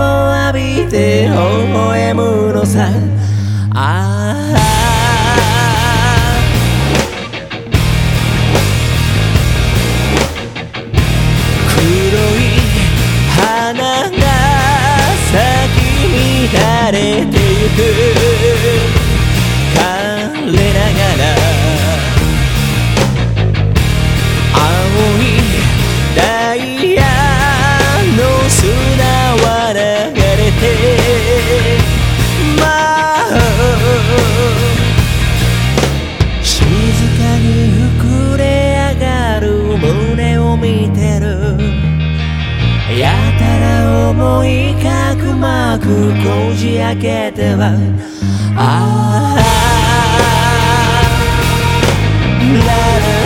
を浴びて微笑むのさ。ああ花が咲き乱れてゆく。やたら思いかくまくこじ開けては。ああ。ララ